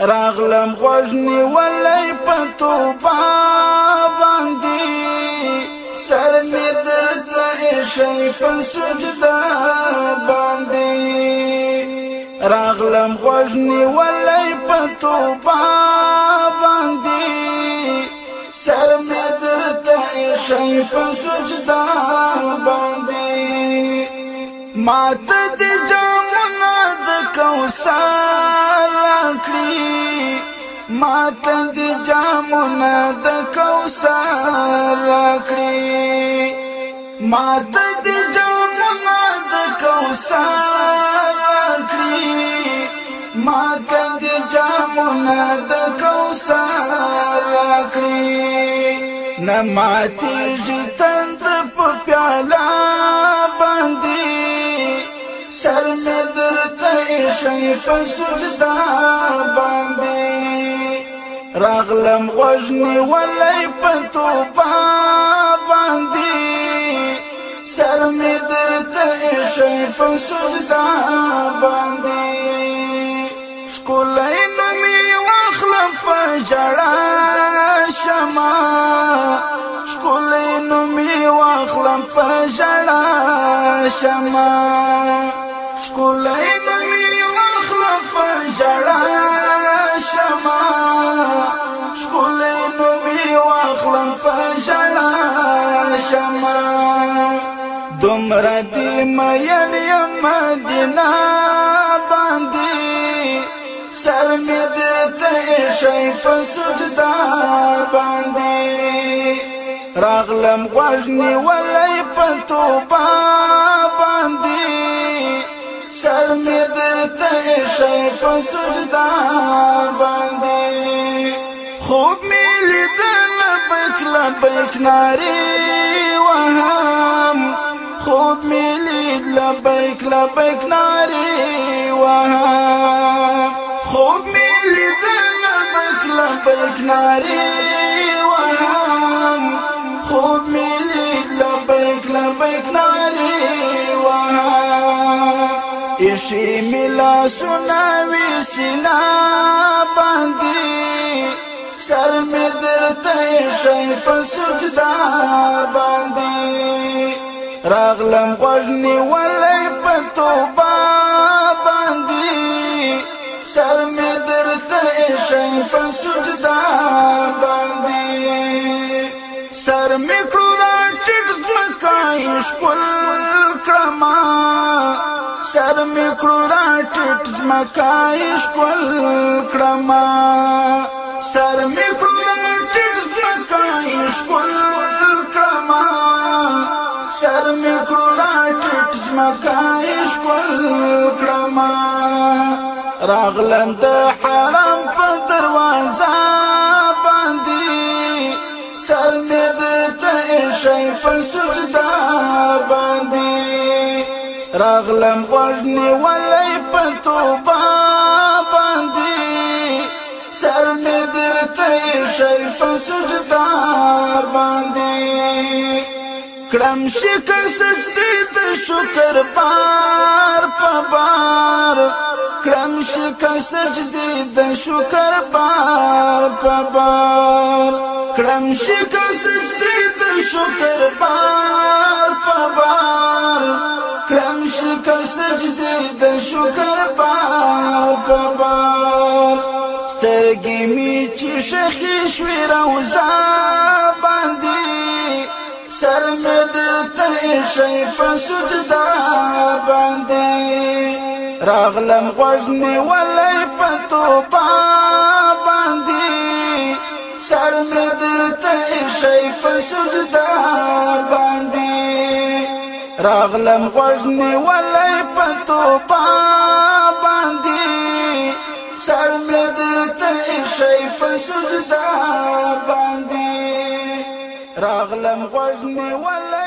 راغلم غوژنی ولای په توبه باندې سر می درته شي په سجده باندې راغلم غوژنی ولای په توبه باندې سر می درته شي په سجده باندې ماته دې جامونه د کوثر راکړي ما تد جامونه د کوثر راکړي ما تد جامونه د کوثر راکړي ما تد جامونه د کوثر راکړي نماتې جتند په پیاله فسوزا باندې راغلم غوژني ولای پتو پا باندې سر می درته شي فسوزا باندې شکولای نمی واخلف جړا شما شکولای نمی واخلف جړا شما شکولای سړا شما شکولې نو می واخلم فشړا شما دومره دې مېل یم مدینه باندې سر می درته شي فسجدا باندې راغلم غوښنی ولې په توبه سر می درته شي په سجدا باندې خوب می لیدل بیک لا بیک ناری وهم خوب می لیدل بیک لا بیک ناری وهم خوب می لیدل بیک لا بیک ناری وهم خوب می لیدل بیک لا بیک ناری شي ملا سنا وی سنا باندې سر می درته شي فسجدا باندې راغلم غوړنی ولې پتوبه باندې سر می درته شي فسجدا باندې سر می کړه ټټ مکای شکل کرما سر می کړو راټټ زمکای شکل کړما سر می کړو راټټ زمکای شکل کړما سر می کړو راټټ زمکای شکل کړما راغلم د حرم په دروازه باندې سر دې ته شي فسجدا باندې راغلم غوړنی ولې پتوبه باندې سر مې درته شي په سجدا باندې کړم شکر سجدې ته شکر بار په بار کړم شکر سجدې ته شکر بار په بار کړم شکر سجدې ته شکر بار کل سجده د شکر بار بار سترګې می چې شخې شوې روزا باندې سر مې درته شي فسجدا باندې راغلم غوښني ولې پتو با باندې سر مې درته شي فسجدا باندې راغلم غوژنی ولای پتو پا باندې سر زدر ته شي فسجدا باندې راغلم غوژنی ولای